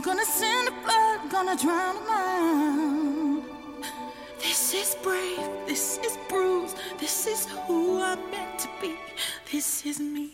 Gonna send the blood, gonna drown 'em out. This is brave, this is bruised, this is who I'm meant to be. This is me.